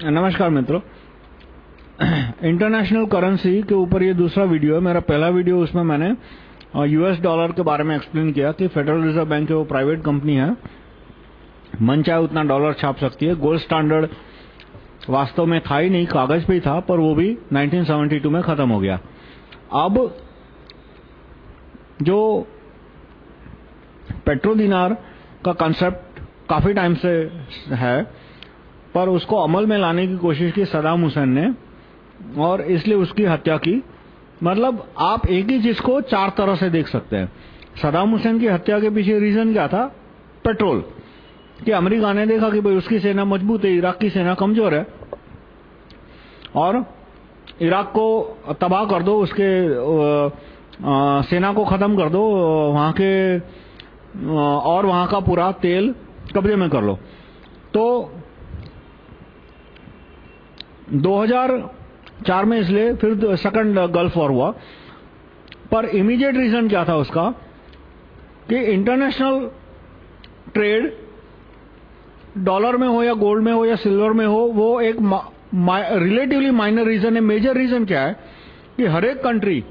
नमस्कार मित्रों। International currency के ऊपर ये दूसरा वीडियो है। मेरा पहला वीडियो उसमें मैंने यूएस डॉलर के बारे में एक्सप्लेन किया कि फेडरल रिज़र्व बैंक वो प्राइवेट कंपनी है, मन चाहे उतना डॉलर छाप सकती है। गोल्ड स्टैंडर्ड वास्तव में था ही नहीं, कागज़ पे ही था, पर वो भी 1972 में खत्म हो गया। अब जो पेट्रो दिनार का कंसेप्ट काफ़ी टाइम से है पर उसको अमल में लाने की कोशिश की सदाम हुसैन ने और इसलिए उसकी हत्या की। मतलब आप एक ही चीज़ को चार तरह से देख सकते हैं। सदाम हुसैन की हत्या के पीछे रीजन क्या था? पेट्रोल कि अमेरिका ने देखा कि भाई उसकी सेना मज़बूत है इराक की सेना कमज़ोर है। और इराक को तबाह कर दो उसके आ, सेना को खत्म कर दो वहाँ के और वहाँ का पूरा तेल कब्जे में कर लो। तो 2004 में इसलिए फिर सेकंड गल्फ वॉर हुआ। पर इमीडिएट रीजन क्या था उसका? कि इंटरनेशनल ट्रेड डॉलर में हो या गोल्ड में हो या सिल्वर में हो, वो एक रिलेटिवली माइनर रीजन है। मेजर रीजन क्या है? कि हर एक कंट्री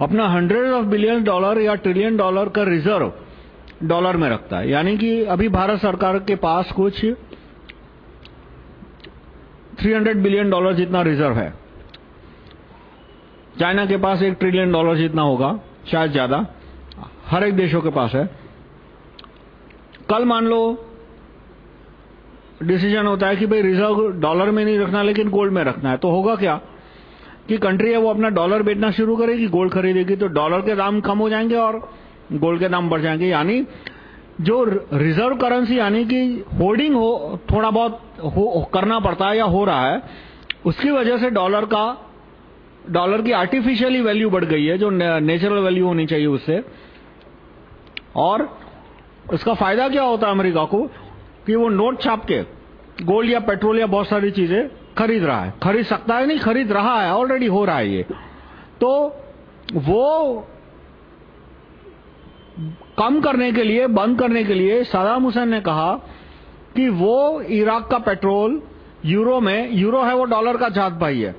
अपना हंड्रेड ऑफ़ बिलियन डॉलर या ट्रिलियन डॉलर का रिज़र्व डॉलर में रखता है। यानी कि अभी भारत सरकार के पास कुछ 300 बिलियन डॉलर जितना रिज़र्व है। चाइना के पास एक ट्रिलियन डॉलर जितना होगा, शायद ज़्यादा, हर एक देशों के पास है। कल मान लो डिसीज़न होता है कि भाई रिज़र्व डॉलर में नहीं रखना, लेकिन गोल्ड में रखना है। तो होगा क्या? कि कंट्री है, वो अपना डॉलर बेचना शुरू करेगी गोल्ड खरीदेगी तो डॉलर के दाम कम हो जाएँगे और गोल्ड के दाम बढ़ जाएँगे। यानी जो रिज़र्व करेंसी यानी कि होर्डिंग हो थोड़ा बहुत हो, करना पड़ता है या हो रहा है उसकी वजह से डॉलर का डॉलर की आर्टिफिशियली वैल्यू बढ़ गई है जो नेचुरल वैल्यू होनी चाहिए उससे। और उसका फ़ायदा क्या होता है अमेरिका को? कि वो नोट छाप के गोल्ड या पेट्रोल या बहुत सारी चीज़ें खरीद रहा है। खरीद सकता है नहीं खरीद रहा है ऑलरेडी हो रहा है ये। तो वो कम करने के लिए, बंद करने के लिए सदाम हुसैन ने कहा कि वो इराक का पेट्रोल यूरो में, यूरो है वो डॉलर का जात भाई है।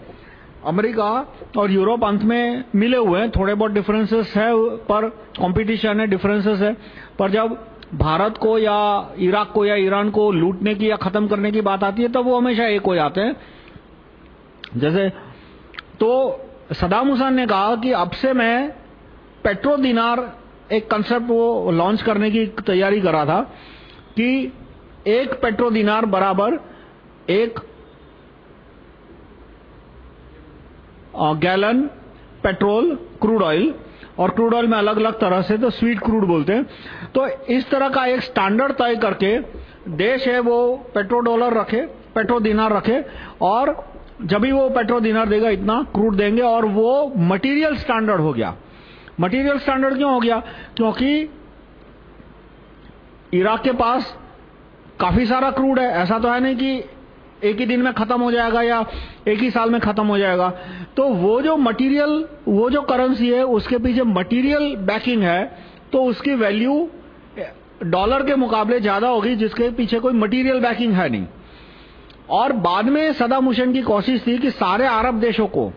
अमेरिका और यूरोप अंत में मिले हुए हैं, थोड़े बहुत डिफरेंसेस है, पर कंपटीशन है डिफरेंसेस है। पर जब भारत को या इराक को या ईरान को लूटने की या खत्म करने की बात आती है, तब वो हमेशा एक हो जाते हैं। जैसे तो सदाम हुसैन ने कहा कि अब से मैं पेट्रो दिनार एक कंसेप्ट वो लॉन्च करने की तैयारी कर था कि एक पेट्रो दिनार बराबर एक गैलन पेट्रोल क्रूड ऑयल और क्रूड ऑयल में अलग अलग तरह से तो स्वीट क्रूड बोलते हैं। तो इस तरह का एक स्टैंडर्ड तय करके देश है वो पेट्रो डॉलर रखे पेट्रो दिनार रखे, और जब भी वो पेट्रो दिनार देगा, इतना क्रूड देंगे, और वो मटेरियल स्टैंडर्ड हो गया। मटेरियल स्टैंडर्ड क्यों हो गया? क्योंकि इराक के पास काफ़ी सारा क्रूड है। ऐसा तो है नहीं कि एक ही दिन में खत्म हो जाएगा या एक ही साल में खत्म हो जाएगा। तो वो जो मटेरियल वो जो करेंसी है, उसके पीछे मटेरियल बैकिंग है तो उसकी वैल्यू डॉलर के मुकाबले ज़्यादा होगी, जिसके पीछे कोई मटेरियल बैकिंग है नहीं। और बाद में सदाम हुसैन की कोशिश थी कि सारे अरब देशों को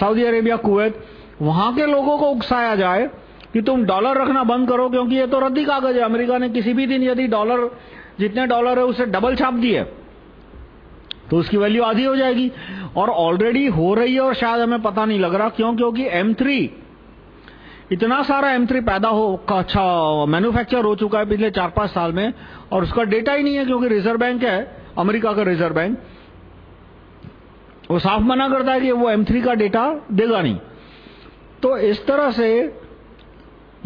सऊदी अरेबिया कुवैत वहाँ के लोगों को उकसाया जाए कि तुम डॉलर रखना बंद करो, क्योंकि ये तो रद्दी कागज़ है। अमेरिका ने किसी भी दिन यदि डॉलर, जितने डॉलर है उसे डबल छाप दिए तो उसकी वैल्यू आधी हो जाएगी। और ऑलरेडी हो रही है, और शायद हमें पता नहीं लग रहा क्यों, क्योंकि M3 इतना सारा M3 पैदा हो अच्छा मैन्युफैक्चर हो चुका है पिछले चार पाँच साल में, और उसका डेटा ही नहीं है, क्योंकि रिज़र्व बैंक है, अमेरिका का रिज़र्व बैंक वो साफ़ मना करता है कि वो M3 का डेटा देगा नहीं। तो इस तरह से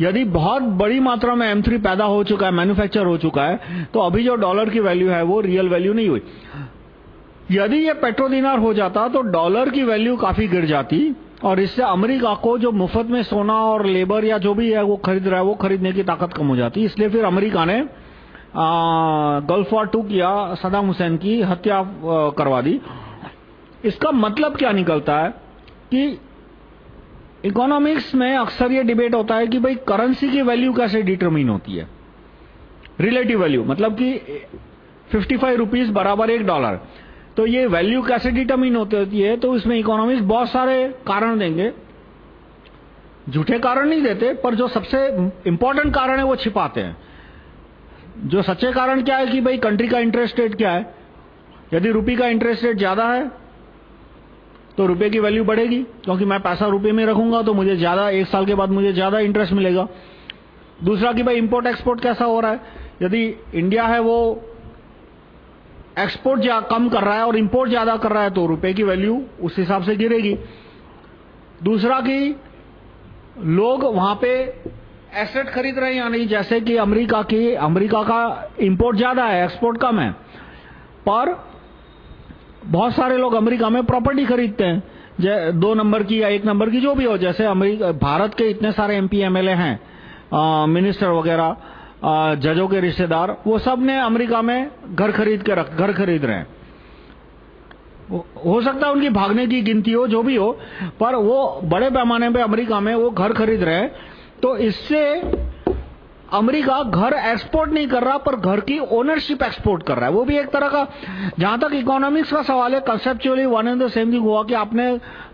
यदि बहुत बड़ी मात्रा में M3 पैदा हो चुका है मैन्युफैक्चर हो चुका है तो अभी जो डॉलर की वैल्यू है वो रियल वैल्यू नहीं हुई। यदि ये पेट्रो दिनार हो जाता तो डॉलर की वैल्यू काफ़ी गिर जाती और इससे अमेरिका को जो मुफ़्त में सोना और लेबर या जो भी है वो खरीद रहा है, वो खरीदने की ताकत कम हो जाती। इसलिए फिर अमेरिका ने गल्फ वॉर टू किया सदाम हुसैन की हत्या करवा दी। इसका मतलब क्या निकलता है कि इकोनॉमिक्स में अक्सर ये डिबेट होता है कि भाई करेंसी की वैल्यू कैसे डिटरमिन होती है? रिलेटिव वैल्यू मतलब कि 55 रुपीस बराबर एक डॉलर तो ये वैल्यू कैसे डिटरमिन होती है? तो इसमें इकोनॉमिक्स बहुत सारे कारण देंगे। झूठे कारण नहीं देते, पर जो सबसे इंपॉर्टेंट कारण है वो छिपाते हैं। जो सच्चे कारण क्या है कि भाई कंट्री का इंटरेस्ट रेट क्या है? यदि रुपी का इंटरेस्ट रेट ज़्यादा है तो रुपए की वैल्यू बढ़ेगी। क्योंकि मैं पैसा रुपए में रखूँगा तो मुझे ज़्यादा, एक साल के बाद मुझे ज़्यादा इंटरेस्ट मिलेगा। दूसरा कि भाई इंपोर्ट एक्सपोर्ट कैसा हो रहा है? यदि इंडिया है, वो एक्सपोर्ट कम कर रहा है और इंपोर्ट ज़्यादा कर रहा है तो रुपए की वैल्यू उस हिसाब से गिरेगी। दूसरा कि लोग वहाँ पे एसेट खरीद रहे हैं या नहीं? जैसे कि अमेरिका की, अमेरिका का इंपोर्ट ज़्यादा है एक्सपोर्ट कम है। पर बहुत सारे लोग अमेरिका में प्रॉपर्टी खरीदते हैं। दो नंबर की या एक नंबर की जो भी हो जैसे अमेरिका भारत के इतने सारे एमपी एमएलए हैं आ, मिनिस्टर वगैरह जजों के रिश्तेदार वो सबने अमेरिका में घर खरीद के रख घर खरीद रहे हैं हो सकता है उनकी भागने की गिनती हो जो भी हो पर वो बड़े पैमाने पे अमेरिका में वो घर खरीद रहे हैं। तो इससे अमेरिका घर एक्सपोर्ट नहीं कर रहा, पर घर की ओनरशिप एक्सपोर्ट कर रहा है। वो भी एक तरह का, जहाँ तक इकोनॉमिक्स का सवाल है conceptually one and the same thing हुआ कि आपने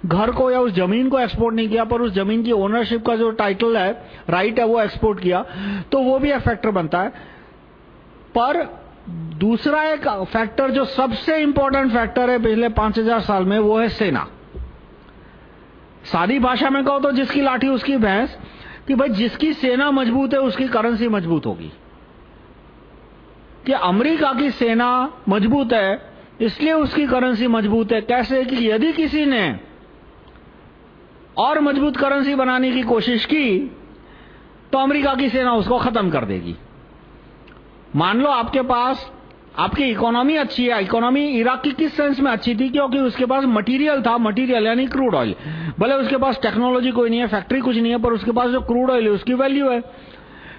घर को या उस ज़मीन को एक्सपोर्ट नहीं किया, पर उस ज़मीन की ओनरशिप का जो टाइटल है राइट है, वो एक्सपोर्ट किया तो वो भी एक फैक्टर बनता है। पर दूसरा एक फैक्टर जो सबसे इंपॉर्टेंट फैक्टर है पिछले पाँच हज़ार साल में, वो है सेना। सादी भाषा में कहो तो जिसकी लाठी, उसकी भैंस कि भाई जिसकी सेना मज़बूत है, उसकी करेंसी मज़बूत होगी। कि अमेरिका की सेना मज़बूत है, इसलिए उसकी करेंसी मज़बूत है। कैसे? कि यदि किसी ने और मज़बूत करेंसी बनाने की कोशिश की तो अमेरिका की सेना उसको खत्म कर देगी। मान लो आपके पास आपकी इकोनॉमी अच्छी है इकोनॉमी इराक की किस सेंस में अच्छी थी? क्योंकि उसके पास मटेरियल था मटेरियल यानी क्रूड ऑयल भले उसके पास टेक्नोलॉजी कोई नहीं है फैक्ट्री कुछ नहीं है, पर उसके पास जो क्रूड ऑयल है, उसकी वैल्यू है.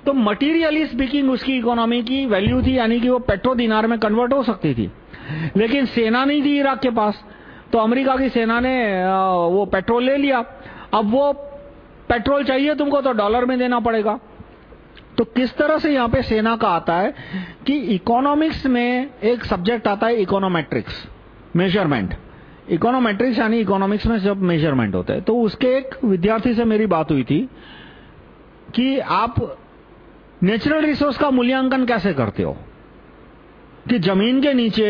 तो मटीरियली स्पीकिंग उसकी इकोनॉमी की वैल्यू थी, यानी कि वो पेट्रो दिनार में कन्वर्ट हो सकती थी. लेकिन सेना नहीं थी इराक के पास. तो अमेरिका की सेना ने वो पेट्रोल ले लिया. अब वो पेट्रोल चाहिए तुमको तो डॉलर में देना पड़ेगा. तो किस तरह से यहाँ पे सेना का आता है कि इकोनॉमिक्स में एक सब्जेक्ट आता है इकोनोमेट्रिक्स मेज़रमेंट इकोनोमेट्रिक्स यानी इकोनॉमिक्स में जब मेज़रमेंट होता है। तो उसके एक विद्यार्थी से मेरी बात हुई थी कि आप नेचुरल रिसोर्स का मूल्यांकन कैसे करते हो? कि ज़मीन के नीचे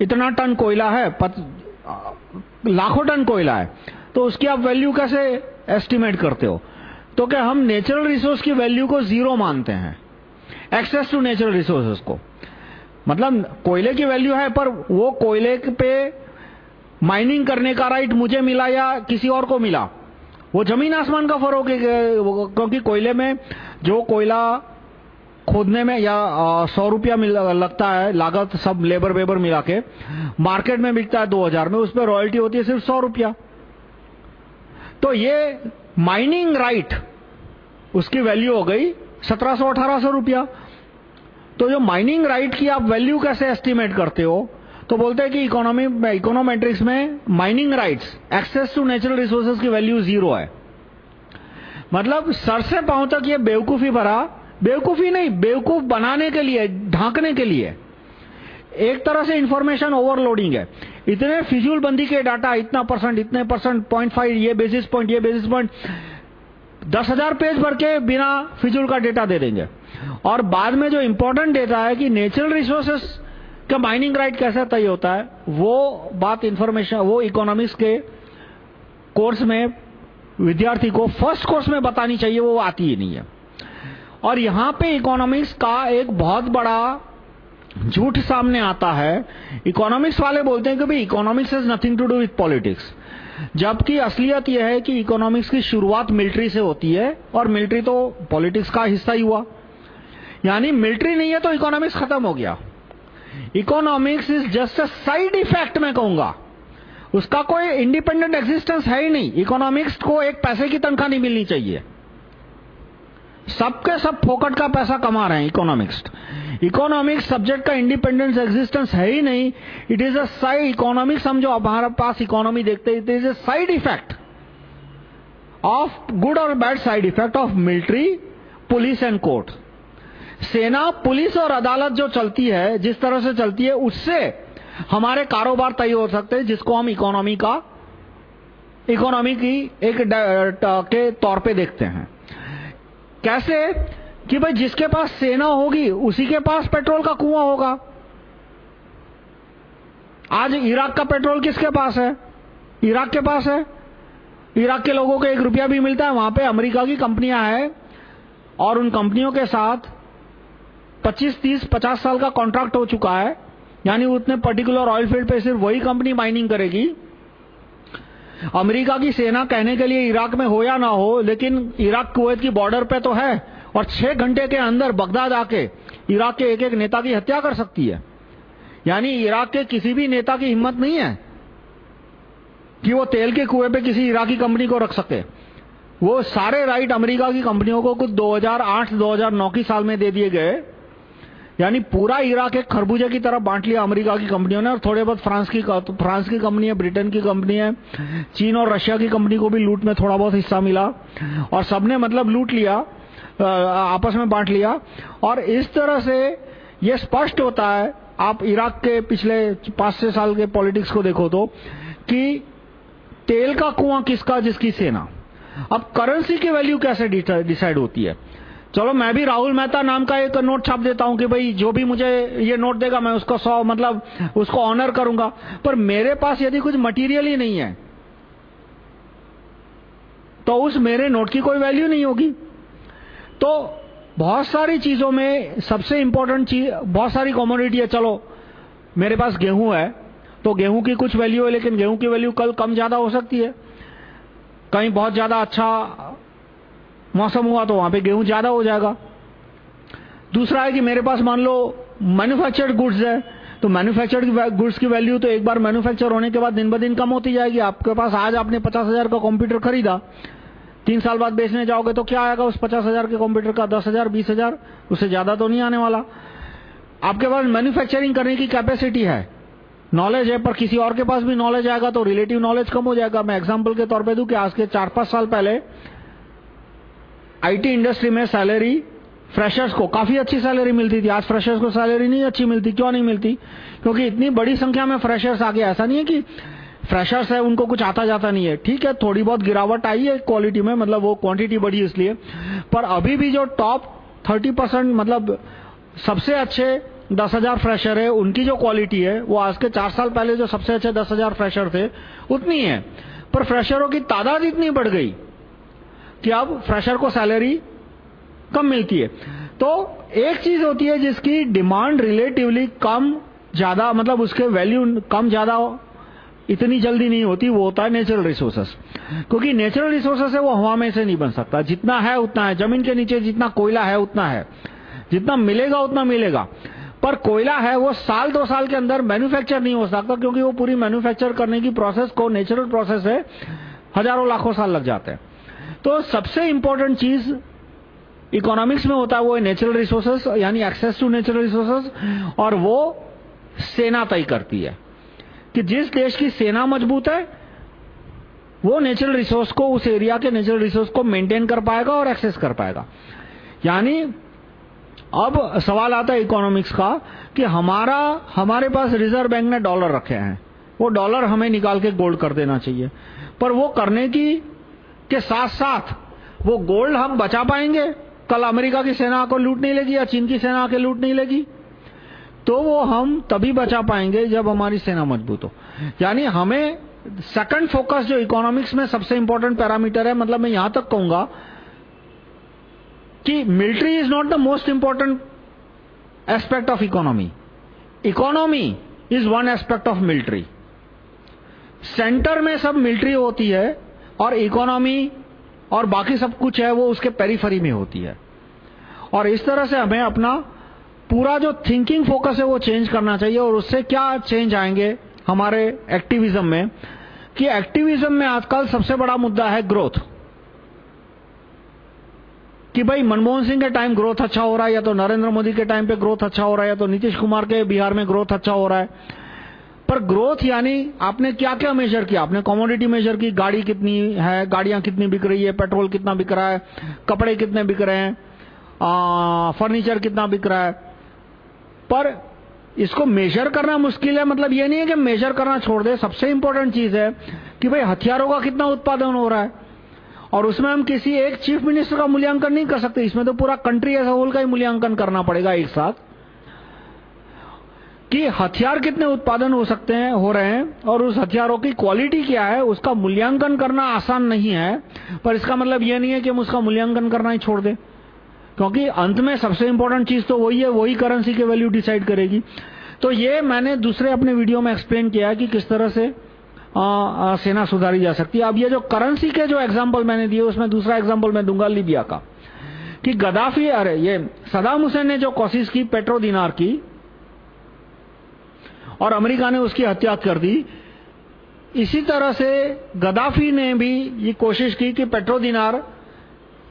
इतना टन कोयला है पत, लाखों टन कोयला है तो उसकी आप वैल्यू कैसे एस्टिमेट करते हो? तो क्या हम नेचुरल रिसोर्स की वैल्यू को ज़ीरो मानते हैं? एक्सेस टू नेचुरल रिसोर्सेस को। मतलब कोयले की वैल्यू है, पर वो कोयले पे माइनिंग करने का राइट मुझे मिला या किसी और को मिला? वो ज़मीन आसमान का फ़र्क है, क्योंकि कोयले में जो कोयला खोदने में या सौ रुपया लगता है, लागत सब लेबर वेबर मिला के मार्केट में बिकता है दो हज़ार में, उस पर रॉयल्टी होती है सिर्फ़ सौ रुपया। तो ये माइनिंग राइट, उसकी वैल्यू हो गई 1700-1800 रुपया। तो जो माइनिंग राइट की आप वैल्यू कैसे एस्टिमेट करते हो तो बोलते हैं कि इकोनॉमी इकोनोमेट्रिक्स में mining rights, access to natural resources की वैल्यू ज़ीरो है। मतलब सर से पाँव तक ये बेवकूफ़ी भरा, बेवकूफ़ी नहीं, बेवकूफ़ बनाने के लिए, ढांकने के लिए। एक तरह से इंफॉर्मेशन ओवरलोडिंग है। इतने फिजूल बंदी के डाटा, इतना परसेंट, इतने परसेंट पॉइंट फाइव ये बेसिस पॉइंट ये बेसिस पॉइंट दस हज़ार पेज भर के बिना फिजूल का डेटा दे देंगे। और बाद में जो इंपॉर्टेंट डेटा है कि नेचुरल रिसोर्सेस का माइनिंग राइट कैसे तय होता है, वो बात इंफॉर्मेशन वो इकोनॉमिक्स के कोर्स में विद्यार्थी को फ़र्स्ट कोर्स में बतानी चाहिए, वो आती ही नहीं है। और यहाँ पे इकोनॉमिक्स का एक बहुत बड़ा झूठ सामने आता है इकोनॉमिक्स वाले बोलते हैं कि भाई economics has nothing to do with politics जबकि असलियत यह है कि इकोनॉमिक्स की शुरुआत मिलिट्री से होती है और मिलिट्री तो पॉलिटिक्स का हिस्सा ही हुआ। यानी मिलिट्री नहीं है तो इकोनॉमिक्स खत्म हो गया। Economics is just a side effect मैं कहूँगा। उसका कोई इंडिपेंडेंट एग्जिस्टेंस है ही नहीं। इकोनॉमिक्स को एक पैसे की तनख्वाह नहीं मिलनी चाहिए। सबके सब फोकट का पैसा कमा रहे हैं इकोनॉमिक्स इकोनॉमिक्स सब्जेक्ट का इंडिपेंडेंस एग्जिस्टेंस है ही नहीं. It is a side economics हम जो हमारे पास इकोनॉमी देखते हैं it is a side effect of good और bad side effect of military police and court सेना, पुलिस और अदालत जो चलती है, जिस तरह से चलती है, उससे हमारे कारोबार तय हो सकते हैं, जिसको हम इकोनॉमी का इकोनॉमी की एक के तौर पे देखते हैं। कैसे? कि भाई जिसके पास सेना होगी उसी के पास पेट्रोल का कुआँ होगा। आज इराक का पेट्रोल किसके पास है? इराक के पास है। इराक के लोगों को एक रुपया भी मिलता है वहाँ पे अमेरिका की कंपनियाँ हैं और उन कंपनियों के साथ 25, 30, 50 साल का कॉन्ट्रैक्ट हो चुका है। यानी उतने पर्टिकुलर ऑयल फ़ील्ड पे सिर्फ़ वही कंपनी माइनिंग करेगी। अमेरिका की सेना कहने के लिए इराक में हो या ना हो, लेकिन इराक कुवैत की बॉर्डर पे तो है, और छह घंटे के अंदर बगदाद आके इराक के एक एक नेता की हत्या कर सकती है। यानी इराक के किसी भी नेता की हिम्मत नहीं है कि वो तेल के कुएँ पे किसी इराकी कंपनी को रख सके। वो सारे राइट अमेरिका की कंपनियों को कुछ 2008-2009 की साल में दे दिए गए। यानी पूरा इराक एक खरबूजे की तरफ़ बांट लिया अमेरिका की कंपनियों ने और थोड़े बहुत फ्रांस की फ्रांस की कंपनी है, ब्रिटेन की कंपनी है, चीन और रशिया की कंपनी को भी लूट में थोड़ा बहुत हिस्सा मिला और सबने मतलब लूट लिया आपस में बांट लिया और इस तरह से ये स्पष्ट होता है, आप इराक के पिछले पाँच छह साल के पॉलिटिक्स को देखो तो कि तेल का कुआँ किसका, जिसकी सेना। अब करेंसी की वैल्यू कैसे डिसाइड होती है? चलो मैं भी राहुल मेहता नाम का एक नोट छाप देता हूँ कि भाई जो भी मुझे ये नोट देगा, मैं उसको सौ मतलब उसको ऑनर करूँगा। पर मेरे पास यदि कुछ मटेरियल ही नहीं है तो उस मेरे नोट की कोई वैल्यू नहीं होगी। तो बहुत सारी चीज़ों में सबसे इंपॉर्टेंट चीज़, बहुत सारी कॉमोडिटी है। चलो, मेरे पास गेहूँ है तो गेहूँ की कुछ वैल्यू है, लेकिन गेहूँ की वैल्यू कल कम ज़्यादा हो सकती है। कहीं बहुत ज़्यादा अच्छा मौसम हुआ तो वहाँ पे गेहूँ ज़्यादा हो जाएगा। दूसरा है कि मेरे पास मान लो मैन्युफैक्चर्ड गुड्स है तो मैन्युफैक्चर्ड गुड्स की वैल्यू तो एक बार मैन्युफैक्चर होने के बाद दिन ब दिन कम होती जाएगी। आपके पास आज आपने पचास हज़ार का कंप्यूटर खरीदा, तीन साल बाद बेचने जाओगे तो क्या आएगा उस पचास हज़ार के कंप्यूटर का? दस हज़ार, बीस हज़ार, उससे ज़्यादा तो नहीं आने वाला। आपके पास मैन्युफैक्चरिंग करने की कैपेसिटी है। नॉलेज है, पर किसी और के पास भी नॉलेज आएगा तो रिलेटिव नॉलेज कम हो जाएगा। मैं एग्जांपल के तौर पे दूँ कि आज के चार पाँच साल पहले आईटी इंडस्ट्री में सैलरी फ्रेशर्स को, काफ़ी अच्छी सैलरी मिलती थी। आज फ्रेशर्स को सैलरी नहीं अच्छी मिलती, क्यों नहीं मिलती? क्योंकि इतनी बड़ी संख्या में फ्रेशर्स आ गया ऐसा नहीं है कि फ्रेशर्स है, उनको कुछ आता जाता नहीं है। ठीक है, थोड़ी बहुत गिरावट आई है क्वालिटी में मतलब वो क्वांटिटी बढ़ी इसलिए। पर अभी भी जो टॉप 30 परसेंट मतलब सबसे अच्छे दस हज़ार फ्रेशर है, उनकी जो क्वालिटी है, वो आज के चार साल पहले जो सबसे अच्छे दस हज़ार फ्रेशर थे, उतनी है। पर फ्रेशरों की तादाद इतनी बढ़ गई। कि अब फ्रेशर को सैलरी कम मिलती है। तो एक चीज़ होती है जिसकी डिमांड रिलेटिवली कम ज़्यादा मतलब उसके वैल्यू कम ज़्यादा हो, इतनी जल्दी नहीं होती, वो होता है नेचुरल रिसोर्सेस क्योंकि नेचुरल रिसोर्सेस है, वो हवा में से नहीं बन सकता। जितना है, उतना है। ज़मीन के नीचे जितना कोयला है, उतना है। जितना मिलेगा, उतना मिलेगा। पर कोयला है, वो साल दो साल के अंदर मैन्युफैक्चर नहीं हो सकता, क्योंकि वो पूरी मैन्युफैक्चर करने की प्रोसेस को नेचुरल प्रोसेस है हज़ारों लाखों साल लग जाते हैं। तो सबसे इंपॉर्टेंट चीज़ इकोनॉमिक्स में होता है वो नेचुरल रिसोर्सेस यानी एक्सेस टू नेचुरल रिसोर्सेस और वो सेना तय करती है। कि जिस देश की सेना मज़बूत है, वो नेचुरल रिसोर्स को, उस एरिया के नेचुरल रिसोर्स को मेंटेन कर पाएगा और एक्सेस कर पाएगा। यानी, अब सवाल आता है इकोनॉमिक्स का, कि हमारा, हमारे पास रिज़र्व बैंक ने डॉलर रखे हैं। वो डॉलर हमें निकाल के गोल्ड कर देना चाहिए। पर वो करने की के साथ साथ वो गोल्ड हम बचा पाएँगे। कल अमेरिका की सेना को लूट नहीं लेगी या चीन की सेना के लूट नहीं लेगी। तो वो हम तभी बचा पाएँगे जब हमारी सेना मज़बूत हो। यानी हमें सेकंड फोकस जो इकोनॉमिक्स में सबसे इंपॉर्टेंट पैरामीटर है मतलब मैं यहाँ तक कहूँगा कि military is not the most important aspect of economy economy is one aspect of military centre में सब मिलिट्री होती है और इकोनॉमी और बाकी सब कुछ है, वो उसके पेरीफरी में होती है। और इस तरह से हमें अपना पूरा जो थिंकिंग फोकस है, वो चेंज करना चाहिए और उससे क्या चेंज आएँगे हमारे एक्टिविज्म में? कि एक्टिविज्म में आजकल सबसे बड़ा मुद्दा है ग्रोथ कि भाई मनमोहन सिंह के टाइम ग्रोथ अच्छा हो रहा है, या तो नरेंद्र मोदी के टाइम पे ग्रोथ अच्छा हो रहा है, या तो नीतीश कुमार के बिहार में ग्रोथ अच्छा हो रहा है। पर ग्रोथ यानी आपने क्या क्या मेजर किया? आपने कमोडिटी मेजर की, गाड़ी कितनी है, गाड़ियाँ कितनी बिक रही है पेट्रोल कितना बिक रहा है, कपड़े कितने बिक रहे हैं फर्नीचर कितना बिक रहा है। पर इसको मेजर करना मुश्किल है मतलब ये नहीं है कि मेजर करना छोड़ दे। सबसे इंपॉर्टेंट चीज़ है कि भाई हथियारों का कितना उत्पादन हो रहा है। और उसमें हम किसी एक चीफ मिनिस्टर का मूल्यांकन नहीं कर सकते। इसमें तो पूरा कंट्री एज होल का ही मूल्यांकन करना पड़ेगा एक साथ। कि हथियार कितने उत्पादन हो सकते हैं हो रहे हैं और उस हथियारों की क्वालिटी क्या है उसका मूल्यांकन करना आसान नहीं है पर इसका मतलब यह नहीं है कि हम उसका मूल्यांकन करना ही छोड़ दें। क्योंकि अंत में सबसे इंपॉर्टेंट चीज़ तो वही है वही करेंसी के वैल्यू डिसाइड करेगी। तो ये मैंने दूसरे अपने वीडियो में एक्सप्लेन किया है कि किस तरह से आ, आ, सेना सुधारी जा सकती है। अब ये जो करेंसी के जो एग्ज़ाम्पल मैंने दिए उसमें दूसरा एग्ज़ाम्पल मैं दूँगा लीबिया का। कि गदाफी अरे ये सदाम हुसैन ने जो कोशिश की पेट्रो दिनार की और अमेरिका ने उसकी हत्या कर दी। इसी तरह से गदाफी ने भी ये कोशिश की कि पेट्रो दिनार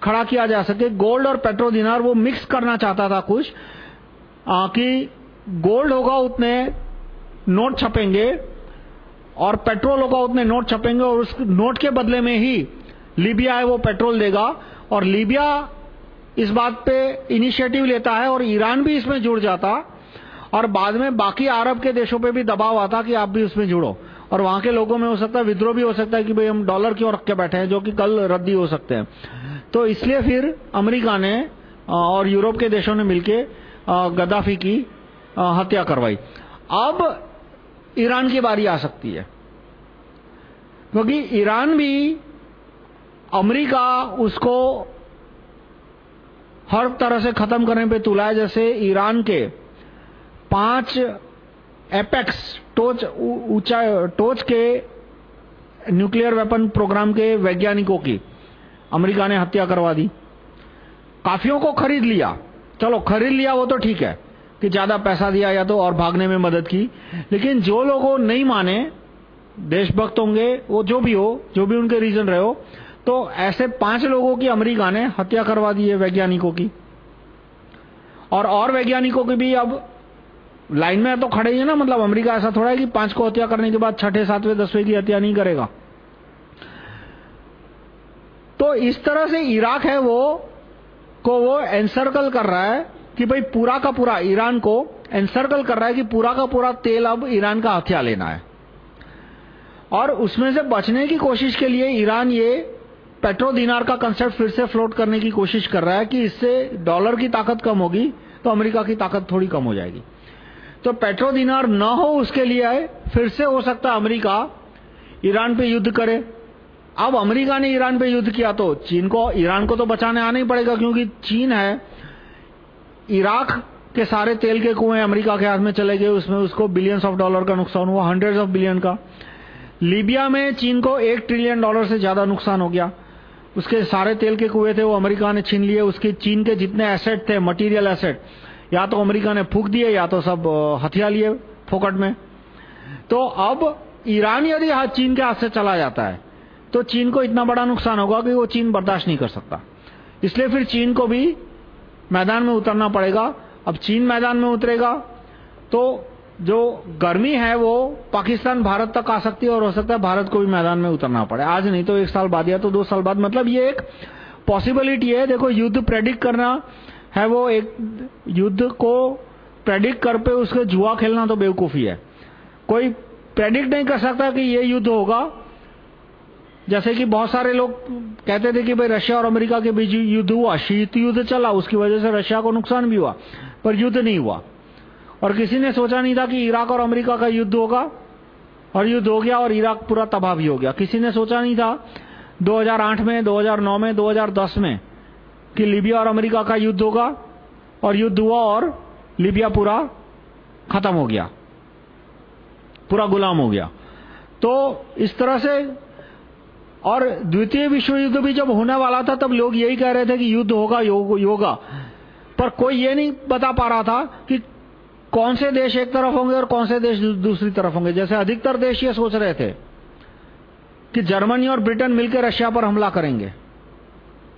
खड़ा किया जा सके। गोल्ड और पेट्रो दिनार वो मिक्स करना चाहता था कुछ। आ, कि गोल्ड होगा उतने नोट छपेंगे और पेट्रोल होगा उतने नोट छपेंगे और उस नोट के बदले में ही लीबिया है वो पेट्रोल देगा। और लीबिया इस बात पे इनिशिएटिव लेता है और ईरान भी इसमें जुड़ जाता। और बाद में बाकी अरब के देशों पे भी दबाव आता कि आप भी उसमें जुड़ो। और वहाँ के लोगों में हो सकता है, विद्रोह भी हो सकता है कि भाई हम डॉलर क्यों रख के बैठे हैं, जो कि कल रद्दी हो सकते हैं। तो इसलिए फिर अमेरिका ने और यूरोप के देशों ने मिलके गद्दाफी की हत्या करवाई। अब ईरान की बारी आ सकती है। क्योंकि ईरान भी अमेरिका उसको हर तरह से खत्म करने पे तुला है जैसे ईरान के पाँच एपेक्स, टोच ऊँचा, टोच के न्यूक्लियर वेपन प्रोग्राम के वैज्ञानिकों की। अमेरिका ने हत्या करवा दी। काफियों को खरीद लिया। चलो, खरीद लिया वो तो ठीक है कि ज़्यादा पैसा दिया या तो और भागने में मदद की। लेकिन जो लोगों नहीं माने, देशभक्त होंगे, वो जो भी हो, जो भी उनके रीजन रहे हो तो ऐसे पाँच लोगों की अमेरिका ने हत्या करवा दी है वैज्ञानिकों की। और और वैज्ञानिकों की भी अब लाइन में तो खड़े ही है ना मतलब अमेरिका ऐसा थोड़ा है कि पाँच को हत्या करने के बाद छठे, सातवें, दसवें की हत्या नहीं करेगा। तो इस तरह से इराक है वो, को वो एनसर्कल कर रहा है कि भाई पूरा का पूरा ईरान को एनसर्कल कर रहा है कि पूरा का पूरा तेल अब ईरान का हथियार लेना है। और उसमें से बचने की कोशिश के लिए ईरान ये पेट्रो दिनार का कंसेप्ट फिर से फ्लोट करने की कोशिश कर रहा है कि इससे डॉलर की ताकत कम होगी तो अमेरिका की ताकत थोड़ी कम हो जाएगी। तो पेट्रो दिनार न हो उसके लिए आए, फिर से हो सकता अमेरिका ईरान पे युद्ध करे। अब अमेरिका ने ईरान पे युद्ध किया तो चीन को, ईरान को तो बचाने आना ही पड़ेगा, क्योंकि चीन है, इराक के सारे तेल के कुएँ अमेरिका के हाथ में चले गए, उसमें उसको बिलियंस ऑफ़ डॉलर का नुकसान हुआ हंड्रेड्स ऑफ़ बिलियन का। लीबिया में चीन को एक ट्रिलियन डॉलर से ज़्यादा नुकसान हो गया। उसके सारे तेल के कुएँ थे, वो अमेरिका ने छीन लिए, उसके चीन के जितने एसेट थे मटीरियल एसेट या तो अमेरिका ने फूक दिए, या तो सब हथियार लिए फोकट में। तो अब ईरान यदि चीन के हाथ से चला जाता है तो चीन को इतना बड़ा नुकसान होगा कि वो चीन बर्दाश्त नहीं कर सकता। इसलिए फिर चीन को भी मैदान में उतरना पड़ेगा। अब चीन मैदान में उतरेगा तो जो गर्मी है वो पाकिस्तान, भारत तक आ सकती है और हो सकता है भारत को भी मैदान में उतरना पड़े। आज नहीं तो एक साल बाद या तो दो साल बाद। मतलब ये एक पॉसिबिलिटी है। देखो युद्ध प्रेडिक्ट करना है वो एक युद्ध को प्रेडिक्ट कर पे उसके जुआ खेलना तो बेवकूफ़ी है। कोई प्रेडिक्ट नहीं कर सकता कि ये युद्ध होगा। जैसे कि बहुत सारे लोग कहते थे कि भाई रशिया और अमेरिका के बीच युद्ध हुआ, शीत युद्ध चला, उसकी वजह से रशिया को नुकसान भी हुआ, पर युद्ध नहीं हुआ। और किसी ने सोचा नहीं था कि इराक और अमेरिका का युद्ध होगा, और युद्ध हो गया और इराक पूरा तबाह भी हो गया। किसी ने सोचा नहीं था 2008 में 2009 में 2010 में कि लीबिया और अमेरिका का युद्ध होगा और युद्ध हुआ और लीबिया पूरा खत्म हो गया। पूरा गुलाम हो गया। तो इस तरह से और द्वितीय विश्व युद्ध भी जब होने वाला था, तब लोग यही कह रहे थे कि युद्ध होगा, योगा पर कोई ये नहीं बता पा रहा था कि कौन से देश एक तरफ़ होंगे और कौन से देश दूसरी तरफ़ होंगे। जैसे अधिकतर देश ये सोच रहे थे कि जर्मनी और ब्रिटेन मिलकर रशिया पर हमला करेंगे।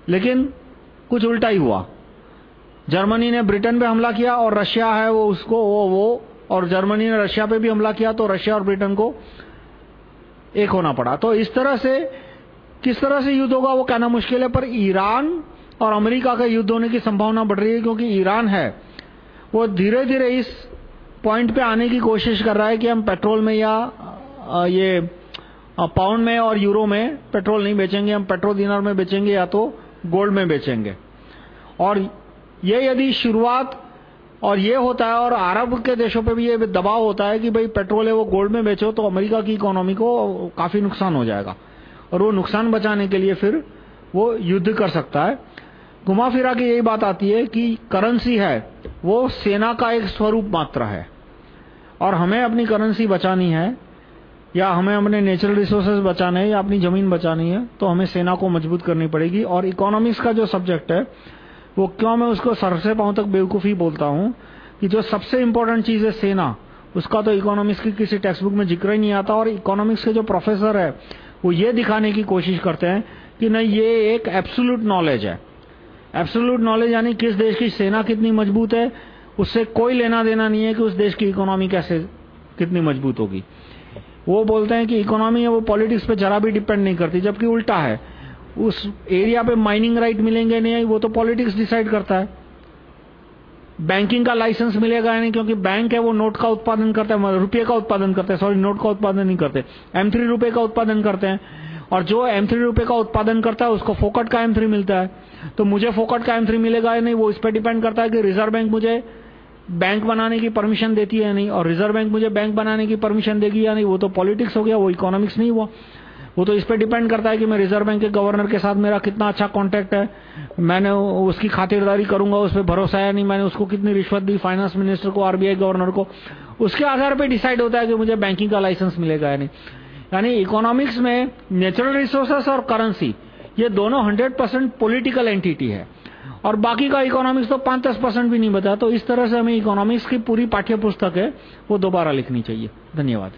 लेकिन कुछ उल्टा ही हुआ। जर्मनी ने ब्रिटेन पे हमला किया और रशिया है वो उसको, वो वो, और जर्मनी ने रशिया पे भी हमला किया तो रशिया और ब्रिटेन को एक होना पड़ा। तो इस तरह से, किस तरह से युद्ध होगा वो कहना मुश्किल है, पर ईरान और अमेरिका का युद्ध होने की संभावना बढ़ रही है, क्योंकि ईरान है, वो धीरे-धीरे इस पॉइंट पे आने की कोशिश कर रहा है कि हम पेट्रोल में या ये पाउंड में और यूरो में पेट्रोल नहीं बेचेंगे, हम पेट्रोल दिनार में बेचेंगे या तो गोल्ड में बेचेंगे। और ये यदि शुरुआत, और ये होता है, और अरब के देशों पे भी ये दबाव होता है कि भाई पेट्रोल है, वो गोल्ड में बेचो तो अमेरिका की इकोनॉमी को काफ़ी नुकसान हो जाएगा। और वो नुकसान बचाने के लिए फिर वो युद्ध कर सकता है। घुमा फिरा के यही बात आती है कि करेंसी है, वो सेना का एक स्वरूप मात्र है। और हमें अपनी करेंसी बचानी है या हमें अपने नेचुरल रिसोर्सेज बचाने हैं या अपनी ज़मीन बचानी है तो हमें सेना को मज़बूत करनी पड़ेगी। और इकोनॉमिक्स का जो सब्जेक्ट है, वो क्यों मैं उसको सर से पाँव तक बेवकूफ़ी बोलता हूँ कि जो सबसे इम्पोर्टेंट चीज़ है सेना, उसका तो इकोनॉमिक्स की किसी टेक्स्ट बुक में ज़िक्र ही नहीं आता। और इकोनॉमिक्स के जो प्रोफेसर है, वो ये दिखाने की कोशिश करते हैं कि नहीं, ये एक एब्सोल्यूट नॉलेज है। एब्सोल्यूट नॉलेज यानी किस देश की सेना कितनी मज़बूत है, उससे कोई लेना देना नहीं है कि उस देश की इकोनॉमी कैसे कितनी मज़बूत होगी। वो बोलते हैं कि इकोनॉमी है, वो पॉलिटिक्स पे जरा भी डिपेंड नहीं करती, जबकि उल्टा है। उस एरिया पे माइनिंग राइट मिलेंगे नहीं, वो तो पॉलिटिक्स डिसाइड करता है। बैंकिंग का लाइसेंस मिलेगा नहीं, क्योंकि बैंक है, वो नोट का उत्पादन करता है रुपये का उत्पादन करते हैं सॉरी नोट का उत्पादन नहीं करते। एम थ्री का उत्पादन करते हैं, और जो एम थ्री रुपये का उत्पादन करता है, उसको फोकट का एम थ्री मिलता है। तो मुझे फोकट का एम थ्री मिलेगा या नहीं, वो इस पर डिपेंड करता है कि रिज़र्व बैंक मुझे बैंक बनाने की परमिशन देती है नहीं और रिज़र्व बैंक मुझे बैंक बनाने की परमिशन देगी या नहीं वो तो पॉलिटिक्स हो गया वो इकोनॉमिक्स नहीं हुआ वो तो इस पर डिपेंड करता है कि मैं रिज़र्व बैंक के गवर्नर के साथ मेरा कितना अच्छा कांटेक्ट है मैंने उसकी खातिरदारी करूँगा उस पर भरोसा है नहीं मैंने उसको कितनी रिश्वत दी फाइनेंस मिनिस्टर को आरबीआई गवर्नर को उसके आधार पर डिसाइड होता है कि मुझे बैंकिंग का लाइसेंस मिलेगा या नहीं यानी इकोनॉमिक्स में नेचुरल रिसोर्सेस और करेंसी ये दोनों 100 परसेंट पोलिटिकल एंटिटी है और बाकी का इकोनॉमिक्स तो 5-10 परसेंट भी नहीं बता तो इस तरह से हमें इकोनॉमिक्स की पूरी पाठ्य पुस्तक है, वो दोबारा लिखनी चाहिए। धन्यवाद।